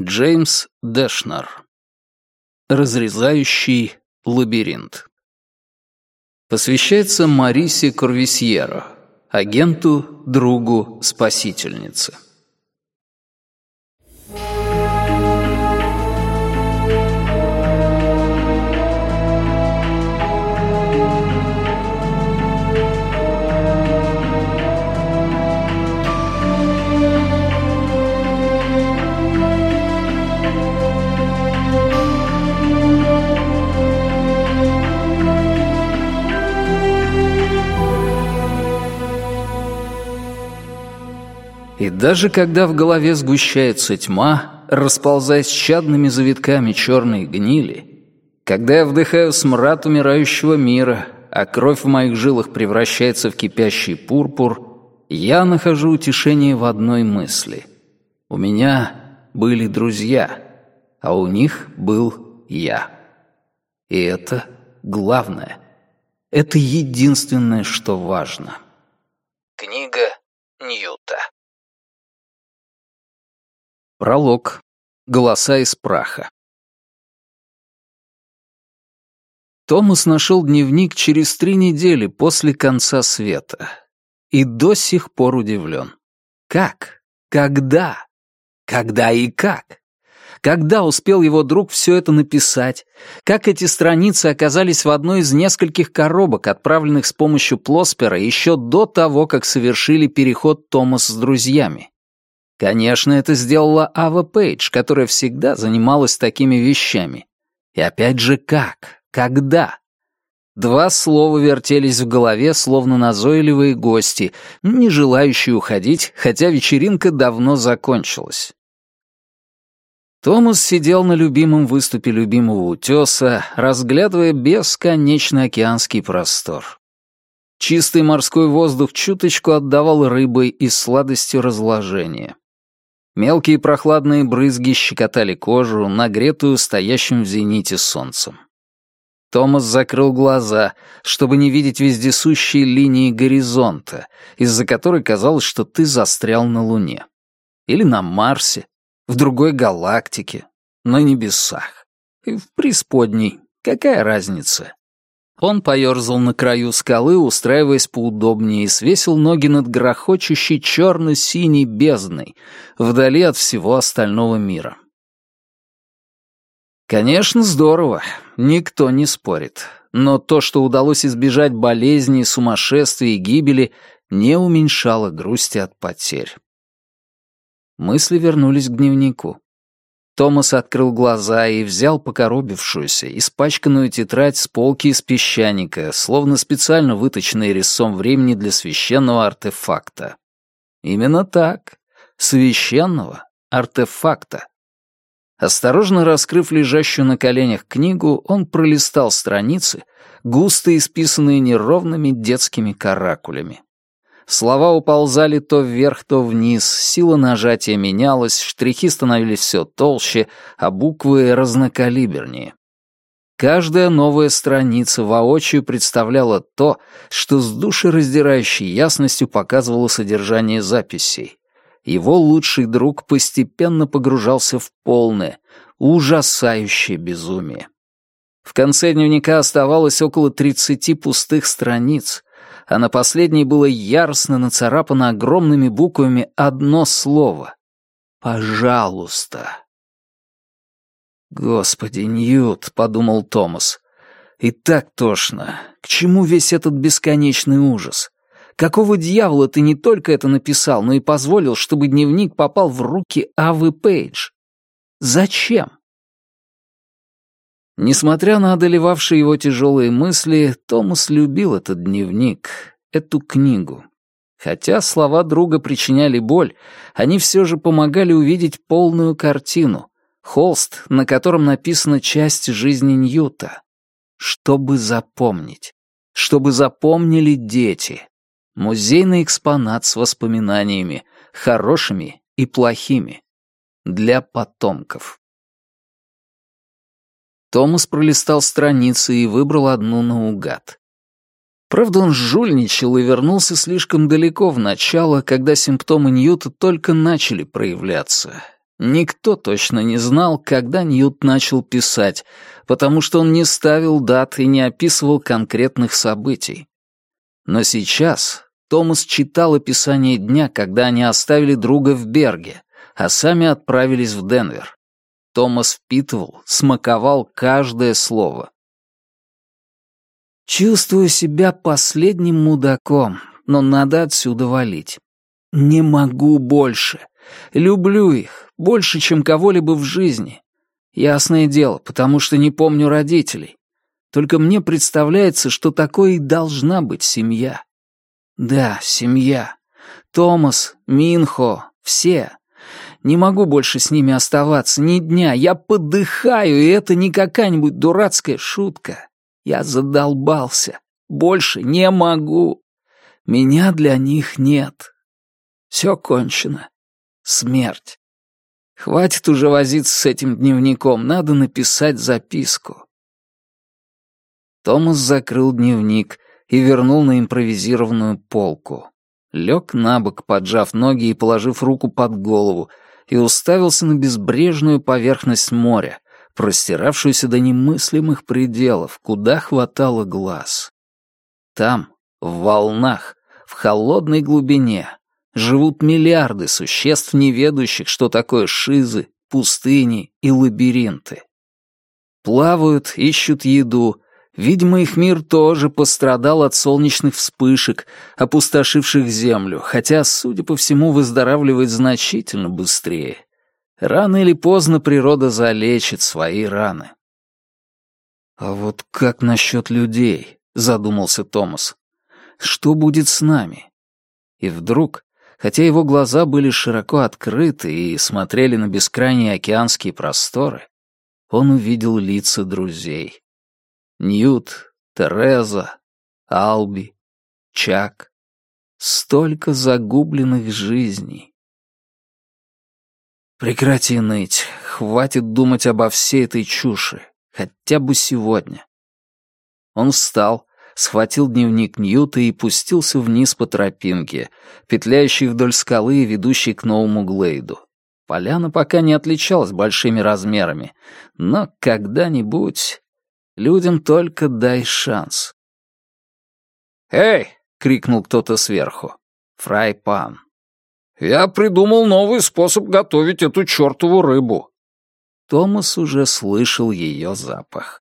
Джеймс Дэшнер. Разрезающий лабиринт. Посвящается Марисе Курвисьеро, агенту, другу, спасительнице. Даже когда в голове сгущается тьма, расползаясь чадными завитками черной гнили, когда я вдыхаю смрад умирающего мира, а кровь в моих жилах превращается в кипящий пурпур, я нахожу утешение в одной мысли. У меня были друзья, а у них был я. И это главное. Это единственное, что важно. Книга Ньют Пролог. Голоса из праха. Томас нашел дневник через три недели после конца света. И до сих пор удивлен. Как? Когда? Когда и как? Когда успел его друг все это написать? Как эти страницы оказались в одной из нескольких коробок, отправленных с помощью Плоспера еще до того, как совершили переход Томас с друзьями? Конечно, это сделала Ава Пейдж, которая всегда занималась такими вещами. И опять же, как? Когда? Два слова вертелись в голове, словно назойливые гости, не желающие уходить, хотя вечеринка давно закончилась. Томас сидел на любимом выступе любимого утеса, разглядывая бесконечный океанский простор. Чистый морской воздух чуточку отдавал рыбой и сладостью разложения. Мелкие прохладные брызги щекотали кожу, нагретую стоящим в зените солнцем. Томас закрыл глаза, чтобы не видеть вездесущие линии горизонта, из-за которой казалось, что ты застрял на Луне. Или на Марсе, в другой галактике, на небесах. И в преисподней. Какая разница? Он поерзал на краю скалы, устраиваясь поудобнее, и свесил ноги над грохочущей черно-синей бездной, вдали от всего остального мира. Конечно, здорово, никто не спорит. Но то, что удалось избежать болезней, сумасшествия и гибели, не уменьшало грусти от потерь. Мысли вернулись к дневнику. Томас открыл глаза и взял покоробившуюся, испачканную тетрадь с полки из песчаника, словно специально выточенный резцом времени для священного артефакта. Именно так. Священного артефакта. Осторожно раскрыв лежащую на коленях книгу, он пролистал страницы, густо исписанные неровными детскими каракулями. Слова уползали то вверх, то вниз, сила нажатия менялась, штрихи становились все толще, а буквы разнокалибернее. Каждая новая страница воочию представляла то, что с душераздирающей ясностью показывало содержание записей. Его лучший друг постепенно погружался в полное, ужасающее безумие. В конце дневника оставалось около 30 пустых страниц, а на последней было яростно нацарапано огромными буквами одно слово — «Пожалуйста». «Господи, Ньют», — подумал Томас, — «и так тошно. К чему весь этот бесконечный ужас? Какого дьявола ты не только это написал, но и позволил, чтобы дневник попал в руки Авы Пейдж? Зачем?» Несмотря на одолевавшие его тяжелые мысли, Томас любил этот дневник, эту книгу. Хотя слова друга причиняли боль, они все же помогали увидеть полную картину, холст, на котором написана часть жизни Ньюта. Чтобы запомнить. Чтобы запомнили дети. Музейный экспонат с воспоминаниями, хорошими и плохими. Для потомков. Томас пролистал страницы и выбрал одну наугад. Правда, он жульничал и вернулся слишком далеко в начало, когда симптомы Ньюта только начали проявляться. Никто точно не знал, когда Ньют начал писать, потому что он не ставил дат и не описывал конкретных событий. Но сейчас Томас читал описание дня, когда они оставили друга в Берге, а сами отправились в Денвер. Томас впитывал, смаковал каждое слово. Чувствую себя последним мудаком, но надо отсюда валить. Не могу больше. Люблю их, больше, чем кого-либо в жизни. Ясное дело, потому что не помню родителей. Только мне представляется, что такое и должна быть семья. Да, семья. Томас, Минхо, все. Не могу больше с ними оставаться ни дня. Я подыхаю, и это не какая-нибудь дурацкая шутка. Я задолбался. Больше не могу. Меня для них нет. Все кончено. Смерть. Хватит уже возиться с этим дневником. Надо написать записку. Томас закрыл дневник и вернул на импровизированную полку. Лег на бок, поджав ноги и положив руку под голову, и уставился на безбрежную поверхность моря, простиравшуюся до немыслимых пределов, куда хватало глаз. Там, в волнах, в холодной глубине, живут миллиарды существ, не ведущих, что такое шизы, пустыни и лабиринты. Плавают, ищут еду, Видимо, их мир тоже пострадал от солнечных вспышек, опустошивших землю, хотя, судя по всему, выздоравливает значительно быстрее. Рано или поздно природа залечит свои раны. «А вот как насчет людей?» — задумался Томас. «Что будет с нами?» И вдруг, хотя его глаза были широко открыты и смотрели на бескрайние океанские просторы, он увидел лица друзей. Ньют, Тереза, Алби, Чак. Столько загубленных жизней. Прекрати ныть, хватит думать обо всей этой чуши, хотя бы сегодня. Он встал, схватил дневник Ньюта и пустился вниз по тропинке, петляющей вдоль скалы и ведущей к новому Глейду. Поляна пока не отличалась большими размерами, но когда-нибудь... Людям только дай шанс. «Эй!» — крикнул кто-то сверху. «Фрайпан!» «Я придумал новый способ готовить эту чертову рыбу!» Томас уже слышал ее запах.